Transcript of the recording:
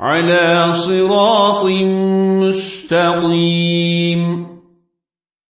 على صراط مستقيم.